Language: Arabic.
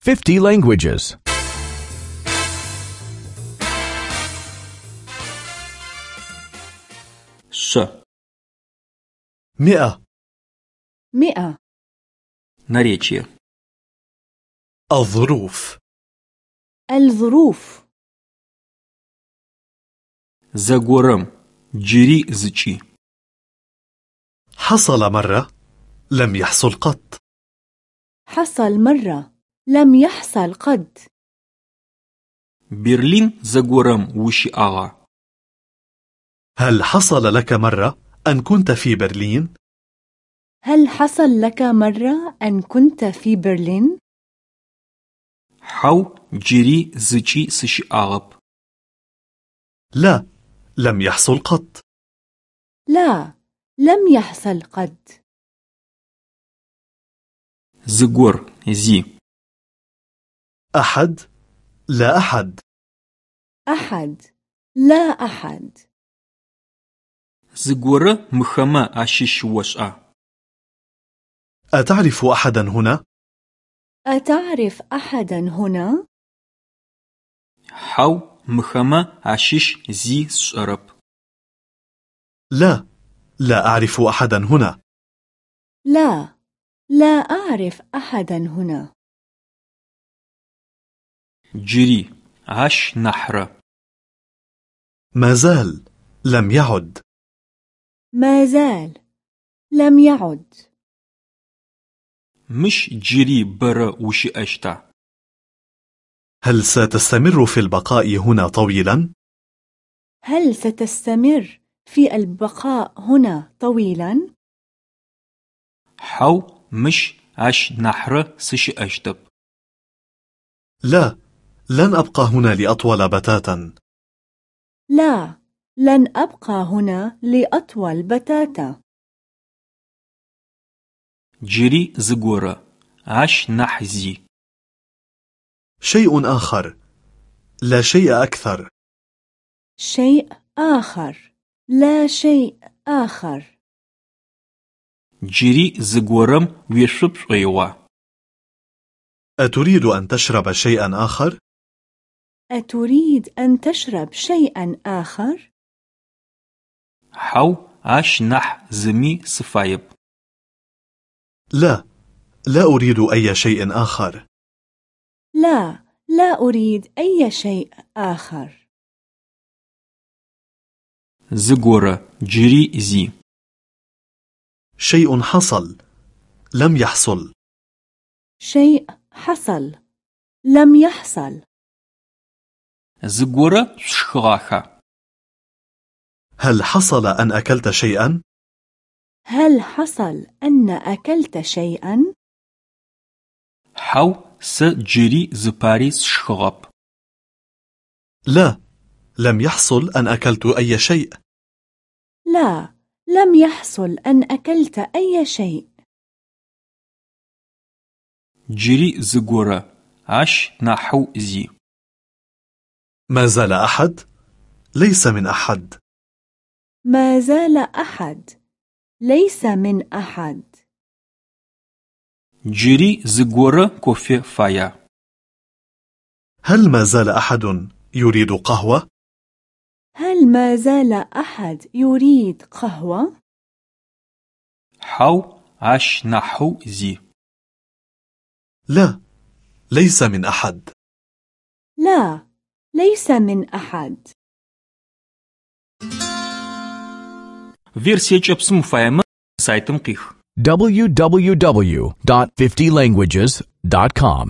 50 languages. 是 مئة مئة наречие. الظروف الظروف За горам джири зычи. حصل مرة لم يحصل قط حصل مرة لم يحصل قد. برلين زغورم وشي آغا. هل حصل لك مرة أن كنت في برلين؟ هل حصل لك مرة أن كنت في برلين؟ حو جيري زيشي سشي آغب. لا لم يحصل قط. لا لم يحصل قد. زغور زي. أحد؟ لا أحد. أحد. لا أحد. زغورة مخما أشيش وشأ أتعرف أحدا هنا؟ أتعرف أحدا هنا؟ حو مخما أشيش زي سرب لا. لا أعرف أحدا هنا. لا. لا أعرف أحدا هنا. جري عش نحر. ما زال لم يعد. ما زال لم يعد. مش جري برا وش أشتا. هل ستستمر في البقاء هنا طويلا؟ هل ستستمر في البقاء هنا طويلا؟ حو مش عش نحر سش أشتب. لا لن أبقى هنا لأطول بتاتا. لا لن أبقى هنا لأطول بتاتا. جري زغورة عش نحزي. شيء آخر لا شيء أكثر. شيء آخر لا شيء آخر. جري زغورم ويشب شويوا أتريد أن تشرب شيئا آخر؟ أتريد أن تشرب شيئا آخر؟ حو أش نح زمي سفايب. لا لا أريد أي شيء آخر. لا لا أريد أي شيء آخر. زغورة جري زي شيء حصل لم يحصل. شيء حصل لم يحصل. زغورة شخغاخا هل حصل أن أكلت شيئا؟ هل حصل أن أكلت شيئا؟ حو سجري زباري شخغب لا لم يحصل أن أكلت أي شيء. لا لم يحصل أن أكلت أي شيء. جري زغورة عش نحو زي ما زال أحد؟ ليس من أحد ما زال أحد ليس من أحد جيري زغورة كوفي فايا هل ما زال أحد يريد قهوة؟ هل ما زال أحد يريد قهوة؟ حو عش نحو زي لا ليس من أحد لا ليس من أحد Версия кӏэпсым уфаемэ сайтым къих. www.50languages.com